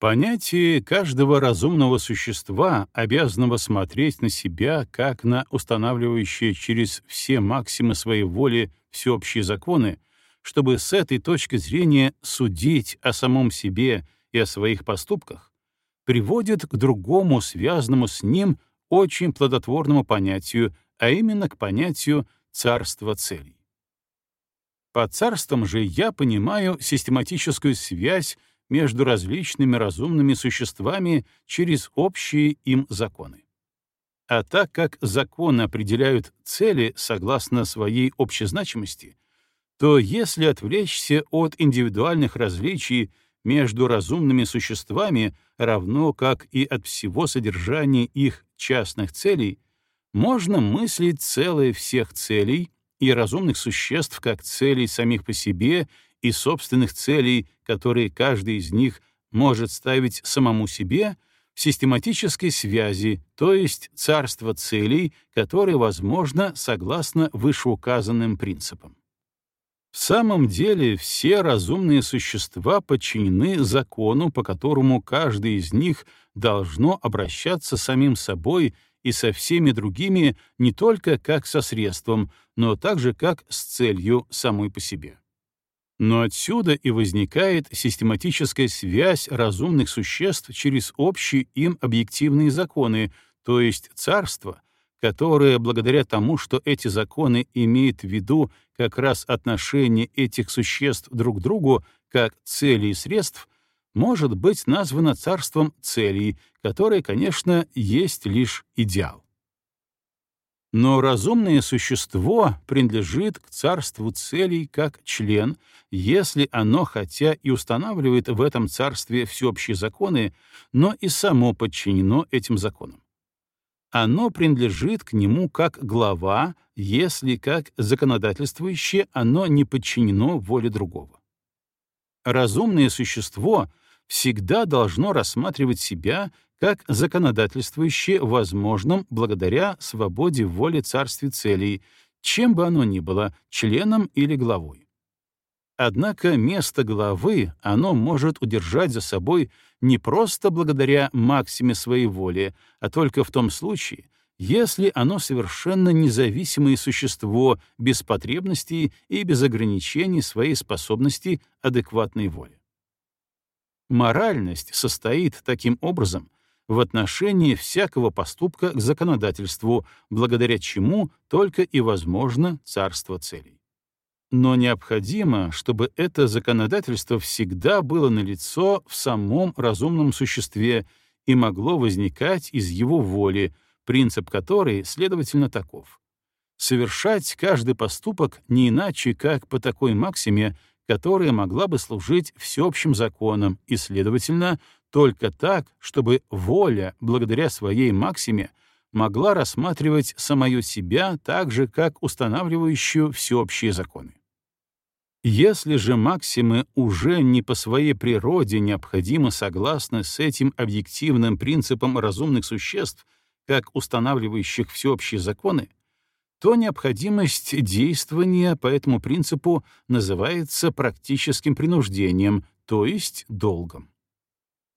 Понятие каждого разумного существа, обязанного смотреть на себя как на устанавливающее через все максимы своей воли всеобщие законы, чтобы с этой точки зрения судить о самом себе и о своих поступках, приводит к другому связанному с ним очень плодотворному понятию, а именно к понятию царства целей. Под царством же я понимаю систематическую связь между различными разумными существами через общие им законы. А так как законы определяют цели согласно своей общезначимости, то если отвлечься от индивидуальных различий между разумными существами, равно как и от всего содержания их частных целей, можно мыслить целое всех целей и разумных существ как целей самих по себе и собственных целей, которые каждый из них может ставить самому себе, в систематической связи, то есть царство целей, которые возможно согласно вышеуказанным принципам. В самом деле все разумные существа подчинены закону, по которому каждый из них должно обращаться самим собой и со всеми другими не только как со средством, но также как с целью самой по себе. Но отсюда и возникает систематическая связь разумных существ через общие им объективные законы, то есть царство, которое, благодаря тому, что эти законы имеют в виду как раз отношение этих существ друг к другу как цели и средств, может быть названо царством целей, которое, конечно, есть лишь идеал. Но разумное существо принадлежит к царству целей как член, если оно хотя и устанавливает в этом царстве всеобщие законы, но и само подчинено этим законам. Оно принадлежит к нему как глава, если как законодательствующее оно не подчинено воле другого. Разумное существо всегда должно рассматривать себя как законодательствующее возможным благодаря свободе воли царстве целей, чем бы оно ни было, членом или главой. Однако место главы оно может удержать за собой не просто благодаря максиме своей воли, а только в том случае, если оно совершенно независимое существо без потребностей и без ограничений своей способности адекватной воли. Моральность состоит таким образом в отношении всякого поступка к законодательству, благодаря чему только и возможно царство целей. Но необходимо, чтобы это законодательство всегда было налицо в самом разумном существе и могло возникать из его воли, принцип которой, следовательно, таков. Совершать каждый поступок не иначе, как по такой максиме, которая могла бы служить всеобщим законом и, следовательно, только так, чтобы воля, благодаря своей максиме, могла рассматривать самое себя так же, как устанавливающую всеобщие законы. Если же максимы уже не по своей природе необходимо согласны с этим объективным принципом разумных существ, как устанавливающих всеобщие законы, то необходимость действования по этому принципу называется практическим принуждением, то есть долгом.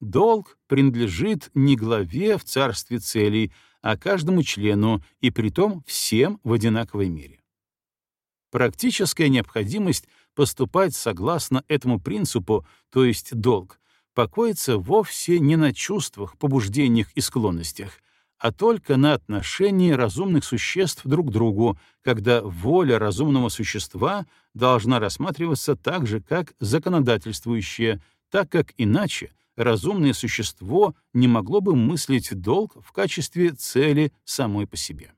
Долг принадлежит не главе в царстве целей, а каждому члену, и притом всем в одинаковой мере. Практическая необходимость поступать согласно этому принципу, то есть долг, покоится вовсе не на чувствах, побуждениях и склонностях, а только на отношении разумных существ друг к другу, когда воля разумного существа должна рассматриваться так же, как законодательствующая, так как иначе разумное существо не могло бы мыслить долг в качестве цели самой по себе.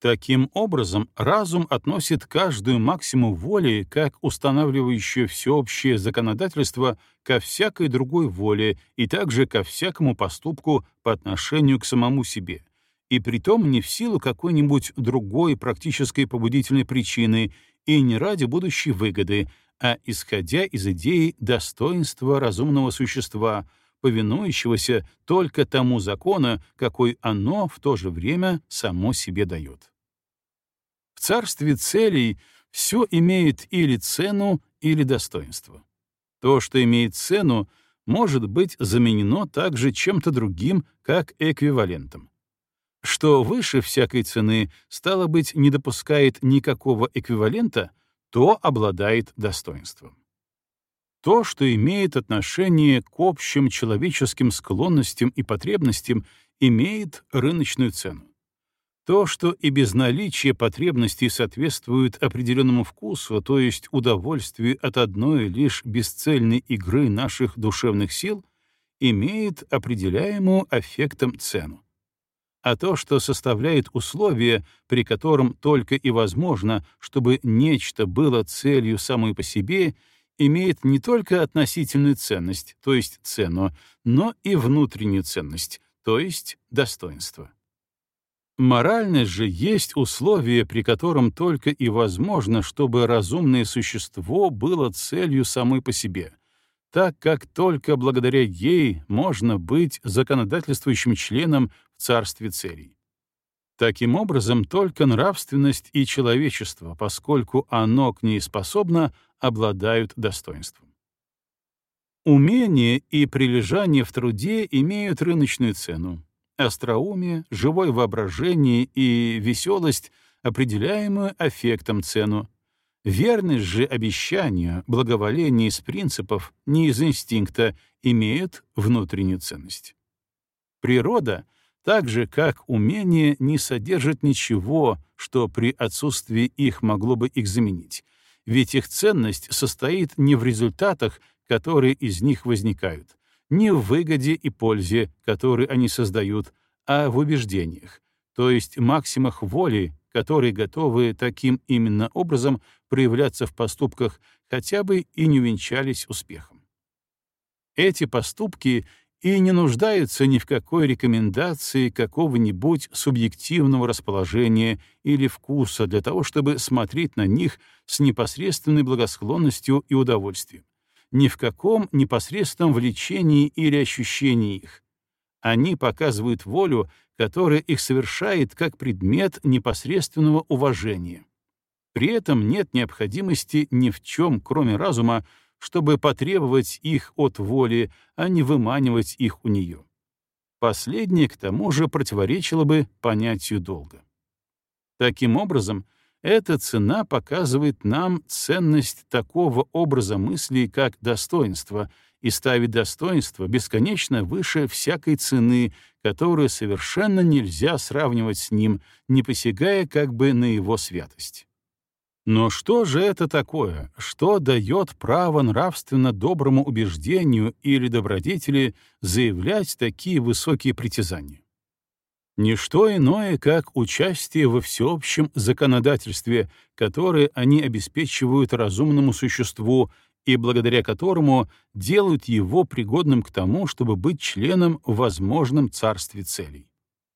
Таким образом, разум относит каждую максимум воли как устанавливающую всеобщее законодательство ко всякой другой воле и также ко всякому поступку по отношению к самому себе, и притом не в силу какой-нибудь другой практической побудительной причины и не ради будущей выгоды, а исходя из идеи достоинства разумного существа, повинующегося только тому закону, какой оно в то же время само себе дает. В царстве целей все имеет или цену, или достоинство. То, что имеет цену, может быть заменено также чем-то другим, как эквивалентом. Что выше всякой цены, стало быть, не допускает никакого эквивалента, то обладает достоинством. То, что имеет отношение к общим человеческим склонностям и потребностям, имеет рыночную цену. То, что и без наличия потребностей соответствует определенному вкусу, то есть удовольствию от одной лишь бесцельной игры наших душевных сил, имеет определяемую аффектом цену. А то, что составляет условия, при котором только и возможно, чтобы нечто было целью самой по себе, имеет не только относительную ценность, то есть цену, но и внутреннюю ценность, то есть достоинство. Моральность же есть условие, при котором только и возможно, чтобы разумное существо было целью самой по себе, так как только благодаря ей можно быть законодательствующим членом в царстве целей. Таким образом, только нравственность и человечество, поскольку оно к ней способно, обладают достоинством. Умение и прилежание в труде имеют рыночную цену, остроумие, живое воображение и веселость, определяемую аффектом цену. Верность же обещанию, благоволение из принципов, не из инстинкта, имеют внутреннюю ценность. Природа, так же как умение, не содержит ничего, что при отсутствии их могло бы их заменить, ведь их ценность состоит не в результатах, которые из них возникают, не в выгоде и пользе, которые они создают, а в убеждениях, то есть максимах воли, которые готовы таким именно образом проявляться в поступках, хотя бы и не увенчались успехом. Эти поступки и не нуждаются ни в какой рекомендации какого-нибудь субъективного расположения или вкуса для того, чтобы смотреть на них с непосредственной благосклонностью и удовольствием ни в каком непосредственном влечении или ощущении их. Они показывают волю, которая их совершает как предмет непосредственного уважения. При этом нет необходимости ни в чем, кроме разума, чтобы потребовать их от воли, а не выманивать их у нее. Последнее, к тому же, противоречило бы понятию долга. Таким образом, эта цена показывает нам ценность такого образа мысли, как достоинство, и ставит достоинство бесконечно выше всякой цены, которую совершенно нельзя сравнивать с ним, не посягая как бы на его святость. Но что же это такое, что дает право нравственно доброму убеждению или добродетели заявлять такие высокие притязания? Ничто иное, как участие во всеобщем законодательстве, которое они обеспечивают разумному существу и благодаря которому делают его пригодным к тому, чтобы быть членом в возможном царстве целей.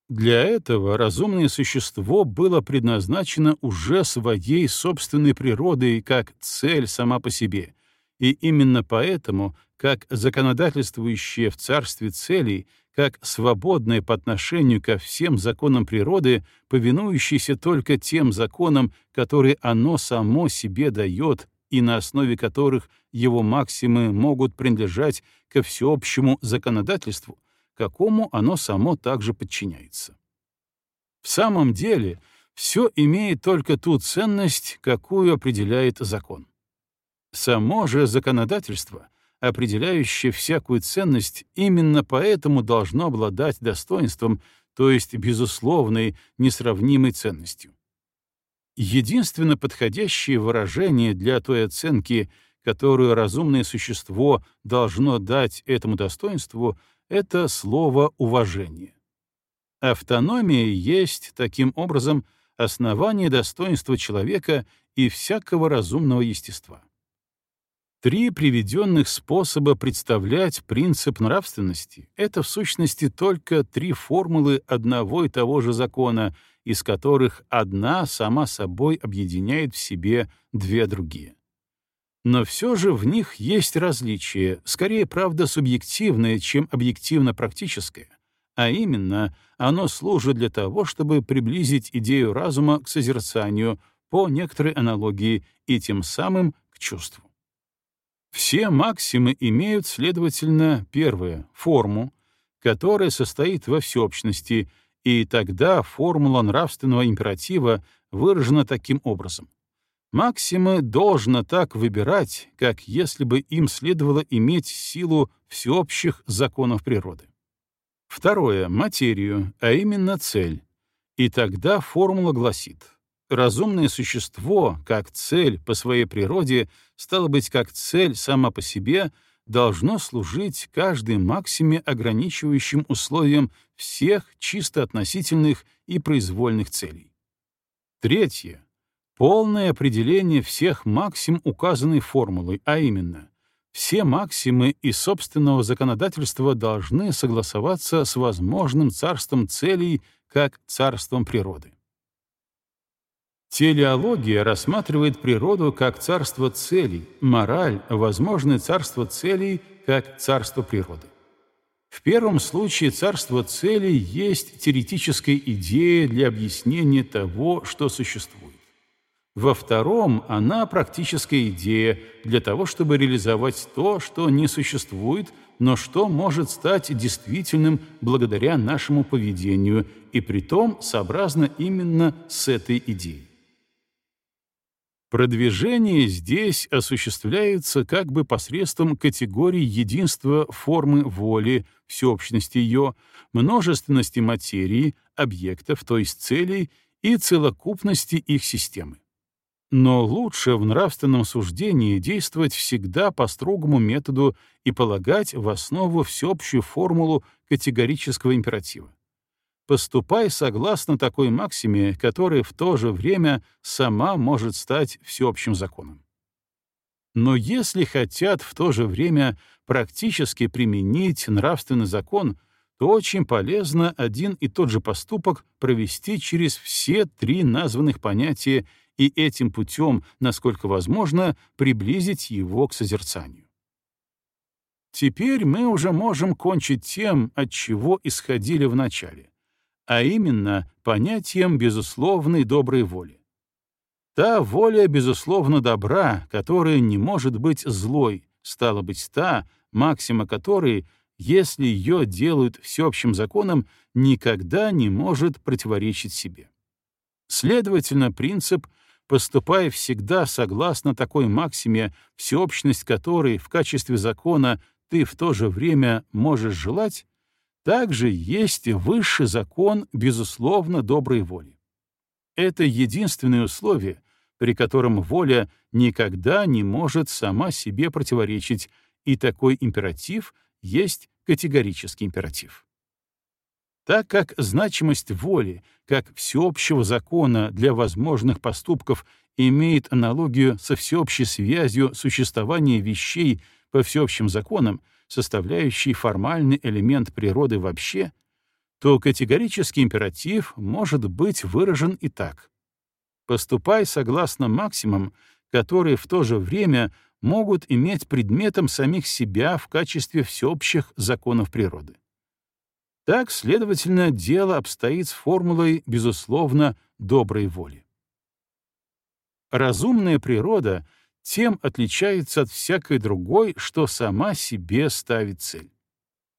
Для этого разумное существо было предназначено уже своей собственной природой как цель сама по себе, и именно поэтому, как законодательствующее в царстве целей, как свободное по отношению ко всем законам природы, повинующееся только тем законам, которые оно само себе дает и на основе которых его максимы могут принадлежать ко всеобщему законодательству, какому оно само также подчиняется. В самом деле, все имеет только ту ценность, какую определяет закон. Само же законодательство — определяющее всякую ценность, именно поэтому должно обладать достоинством, то есть безусловной, несравнимой ценностью. Единственно подходящее выражение для той оценки, которую разумное существо должно дать этому достоинству, это слово «уважение». Автономия есть, таким образом, основание достоинства человека и всякого разумного естества. Три приведенных способа представлять принцип нравственности — это в сущности только три формулы одного и того же закона, из которых одна сама собой объединяет в себе две другие. Но все же в них есть различие, скорее, правда, субъективное, чем объективно-практическое, а именно, оно служит для того, чтобы приблизить идею разума к созерцанию по некоторой аналогии и тем самым к чувству. Все максимы имеют, следовательно, первое — форму, которая состоит во всеобщности, и тогда формула нравственного императива выражена таким образом. Максимы должно так выбирать, как если бы им следовало иметь силу всеобщих законов природы. Второе — материю, а именно цель. И тогда формула гласит, разумное существо, как цель по своей природе, стало быть, как цель сама по себе, должно служить каждой максиме ограничивающим условием всех чисто относительных и произвольных целей. Третье — полное определение всех максим указанной формулой, а именно, все максимы и собственного законодательства должны согласоваться с возможным царством целей как царством природы. Телеология рассматривает природу как царство целей, мораль — возможное царство целей как царство природы. В первом случае царство целей есть теоретическая идея для объяснения того, что существует. Во втором она практическая идея для того, чтобы реализовать то, что не существует, но что может стать действительным благодаря нашему поведению, и притом сообразно именно с этой идеей. Продвижение здесь осуществляется как бы посредством категории единства формы воли, всеобщности ее, множественности материи, объектов, то есть целей, и целокупности их системы. Но лучше в нравственном суждении действовать всегда по строгому методу и полагать в основу всеобщую формулу категорического императива поступай согласно такой максиме, которая в то же время сама может стать всеобщим законом. Но если хотят в то же время практически применить нравственный закон, то очень полезно один и тот же поступок провести через все три названных понятия и этим путем, насколько возможно, приблизить его к созерцанию. Теперь мы уже можем кончить тем, от чего исходили в начале а именно понятием безусловной доброй воли. Та воля, безусловно, добра, которая не может быть злой, стала быть та, максима которой, если ее делают всеобщим законом, никогда не может противоречить себе. Следовательно, принцип «поступай всегда согласно такой максиме, всеобщность которой в качестве закона ты в то же время можешь желать», также есть высший закон, безусловно, доброй воли. Это единственное условие, при котором воля никогда не может сама себе противоречить, и такой императив есть категорический императив. Так как значимость воли, как всеобщего закона для возможных поступков, имеет аналогию со всеобщей связью существования вещей по всеобщим законам, составляющий формальный элемент природы вообще, то категорический императив может быть выражен и так. Поступай согласно максимам, которые в то же время могут иметь предметом самих себя в качестве всеобщих законов природы. Так, следовательно, дело обстоит с формулой, безусловно, доброй воли. Разумная природа — тем отличается от всякой другой, что сама себе ставит цель.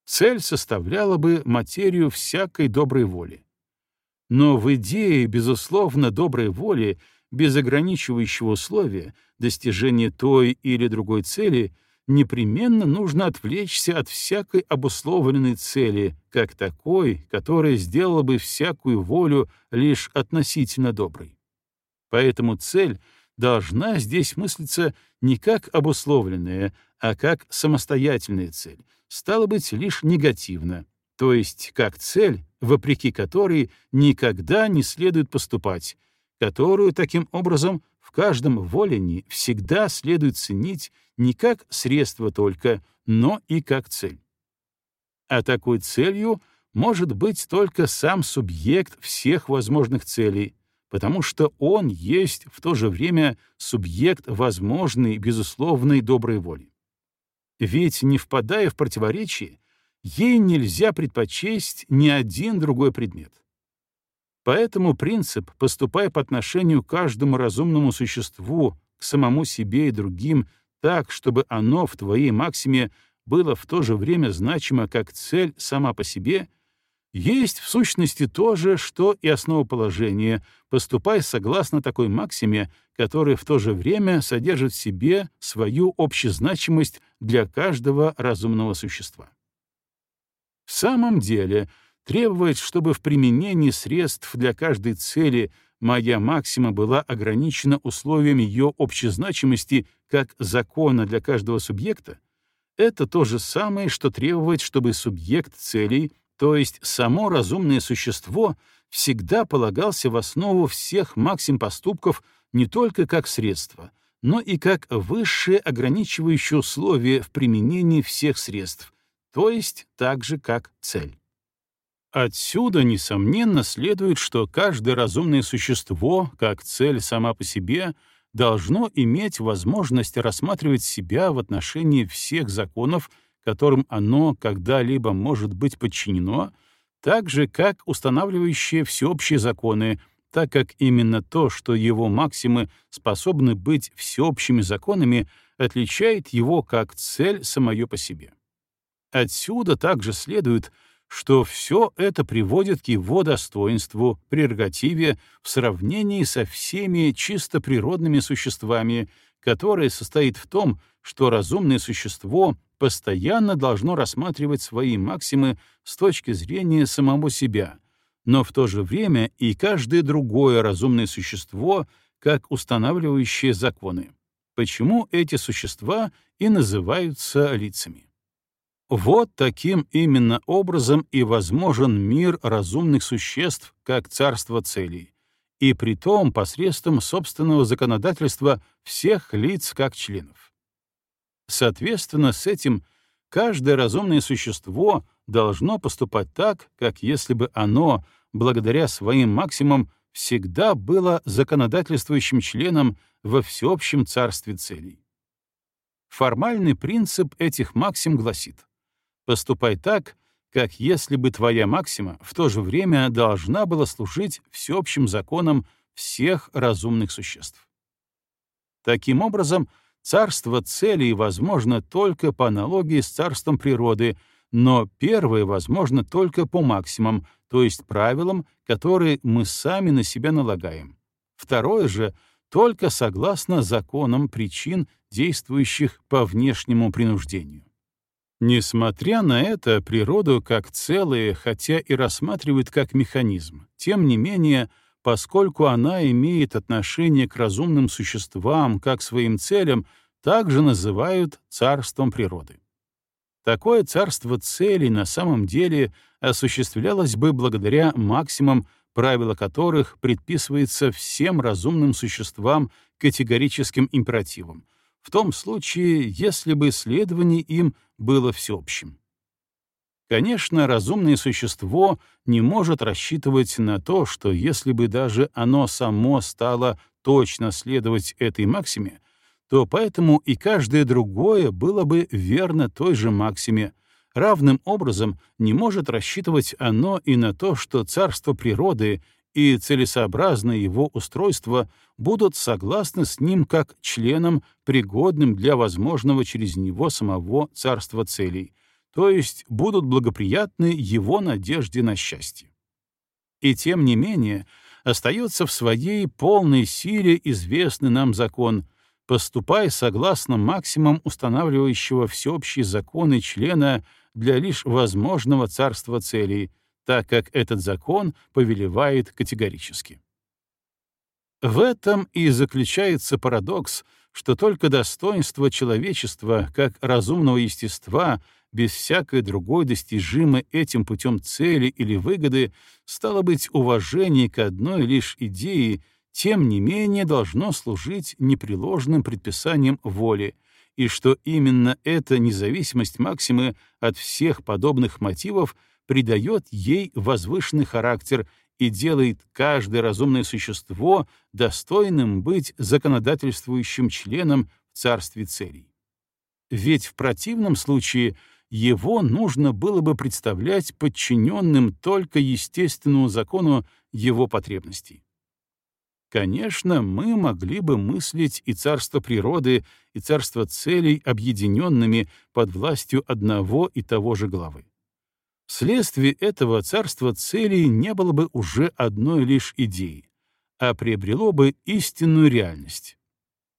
Цель составляла бы материю всякой доброй воли. Но в идее, безусловно, доброй воли, без ограничивающего условия, достижения той или другой цели, непременно нужно отвлечься от всякой обусловленной цели, как такой, которая сделала бы всякую волю лишь относительно доброй. Поэтому цель — должна здесь мыслиться не как обусловленная, а как самостоятельная цель, стало быть, лишь негативно, то есть как цель, вопреки которой никогда не следует поступать, которую таким образом в каждом волении всегда следует ценить не как средство только, но и как цель. А такой целью может быть только сам субъект всех возможных целей, потому что он есть в то же время субъект возможной, безусловной доброй воли. Ведь, не впадая в противоречие, ей нельзя предпочесть ни один другой предмет. Поэтому принцип, поступая по отношению к каждому разумному существу, к самому себе и другим, так, чтобы оно в твоей максиме было в то же время значимо как цель сама по себе, есть в сущности то же, что и основоположение, поступай согласно такой максиме, которая в то же время содержит в себе свою общезначимость для каждого разумного существа. В самом деле, требовать, чтобы в применении средств для каждой цели моя максима была ограничена условием ее общезначимости как закона для каждого субъекта, это то же самое, что требовать, чтобы субъект целей, то есть само разумное существо, всегда полагался в основу всех максим поступков не только как средство, но и как высшее ограничивающее условие в применении всех средств, то есть так же как цель. Отсюда, несомненно, следует, что каждое разумное существо, как цель сама по себе, должно иметь возможность рассматривать себя в отношении всех законов, которым оно когда-либо может быть подчинено, так же, как устанавливающие всеобщие законы, так как именно то, что его максимы способны быть всеобщими законами, отличает его как цель самое по себе. Отсюда также следует, что все это приводит к его достоинству, прерогативе в сравнении со всеми чисто природными существами, которое состоит в том, что разумное существо постоянно должно рассматривать свои максимы с точки зрения самого себя, но в то же время и каждое другое разумное существо как устанавливающее законы. Почему эти существа и называются лицами? Вот таким именно образом и возможен мир разумных существ как царство целей, и при том посредством собственного законодательства всех лиц как членов. Соответственно, с этим каждое разумное существо должно поступать так, как если бы оно, благодаря своим максимумам, всегда было законодательствующим членом во всеобщем царстве целей. Формальный принцип этих максим гласит — Поступай так, как если бы твоя максима в то же время должна была служить всеобщим законам всех разумных существ. Таким образом, царство целей возможно только по аналогии с царством природы, но первое возможно только по максимумам, то есть правилам, которые мы сами на себя налагаем. Второе же — только согласно законам причин, действующих по внешнему принуждению. Несмотря на это, природу как целое, хотя и рассматривают как механизм, тем не менее, поскольку она имеет отношение к разумным существам как своим целям, также называют царством природы. Такое царство целей на самом деле осуществлялось бы благодаря максимум, правила которых предписывается всем разумным существам категорическим императивом, в том случае, если бы следование им было всеобщим. Конечно, разумное существо не может рассчитывать на то, что если бы даже оно само стало точно следовать этой максиме, то поэтому и каждое другое было бы верно той же максиме, равным образом не может рассчитывать оно и на то, что царство природы и целесообразное его устройство будут согласны с ним как членом, пригодным для возможного через него самого царства целей, то есть будут благоприятны его надежде на счастье. И тем не менее, остается в своей полной силе известный нам закон, поступай согласно максимум устанавливающего всеобщие законы члена для лишь возможного царства целей — так как этот закон повелевает категорически. В этом и заключается парадокс, что только достоинство человечества как разумного естества без всякой другой достижимой этим путем цели или выгоды стало быть уважение к одной лишь идее, тем не менее должно служить непреложным предписанием воли, и что именно эта независимость Максимы от всех подобных мотивов — придает ей возвышенный характер и делает каждое разумное существо достойным быть законодательствующим членом в царстве целей. Ведь в противном случае его нужно было бы представлять подчиненным только естественному закону его потребностей. конечно, мы могли бы мыслить и царство природы, и царство целей объединенными под властью одного и того же главы. Вследствие этого царства целей не было бы уже одной лишь идеи, а приобрело бы истинную реальность.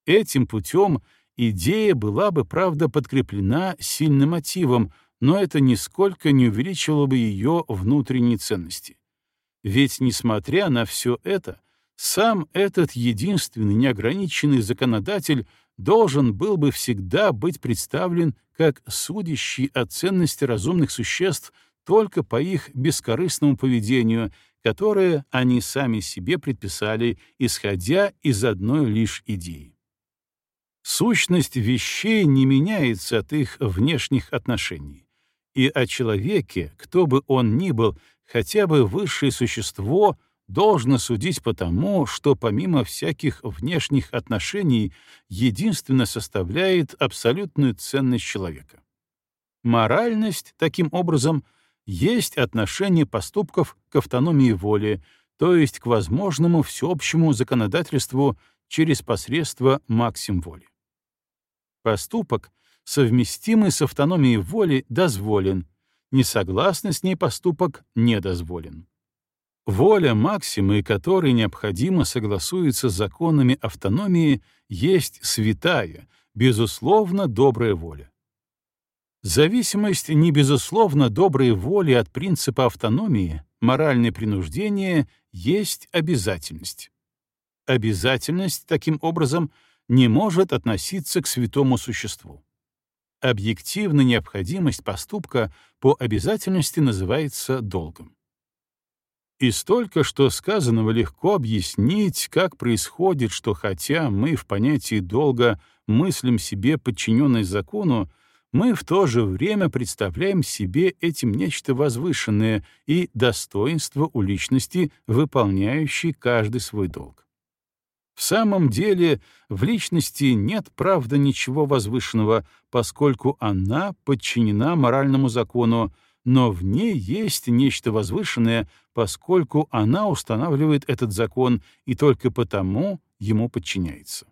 Этим путем идея была бы, правда, подкреплена сильным мотивом, но это нисколько не увеличивало бы ее внутренней ценности. Ведь, несмотря на все это, сам этот единственный неограниченный законодатель должен был бы всегда быть представлен как судящий о ценности разумных существ только по их бескорыстному поведению, которое они сами себе предписали, исходя из одной лишь идеи. Сущность вещей не меняется от их внешних отношений, и о человеке, кто бы он ни был, хотя бы высшее существо, должно судить по тому, что помимо всяких внешних отношений единственно составляет абсолютную ценность человека. Моральность, таким образом, есть отношение поступков к автономии воли, то есть к возможному всеобщему законодательству через посредство максим воли. Поступок, совместимый с автономией воли, дозволен, несогласный с ней поступок недозволен. Воля максимы, которой необходимо согласуется с законами автономии, есть святая, безусловно, добрая воля. Зависимость не безусловно доброй воли от принципа автономии, моральное принуждение есть обязательность. Обязательность, таким образом, не может относиться к святому существу. Объективная необходимость поступка по обязательности называется долгом. И столько, что сказанного легко объяснить, как происходит, что хотя мы в понятии долга мыслим себе подчиненность закону, мы в то же время представляем себе этим нечто возвышенное и достоинство у личности, выполняющей каждый свой долг. В самом деле в личности нет, правда, ничего возвышенного, поскольку она подчинена моральному закону, но в ней есть нечто возвышенное, поскольку она устанавливает этот закон и только потому ему подчиняется.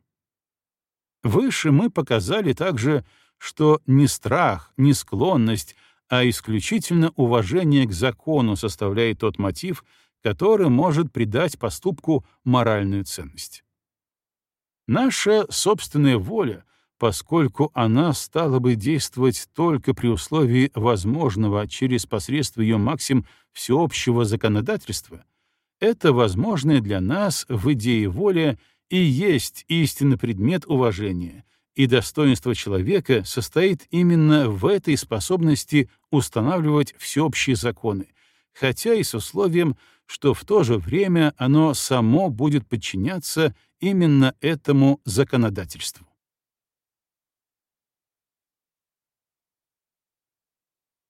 Выше мы показали также, что не страх, не склонность, а исключительно уважение к закону составляет тот мотив, который может придать поступку моральную ценность. Наша собственная воля, поскольку она стала бы действовать только при условии возможного через посредство ее максим всеобщего законодательства, это возможное для нас в идее воля и есть истинный предмет уважения, и достоинство человека состоит именно в этой способности устанавливать всеобщие законы, хотя и с условием, что в то же время оно само будет подчиняться именно этому законодательству.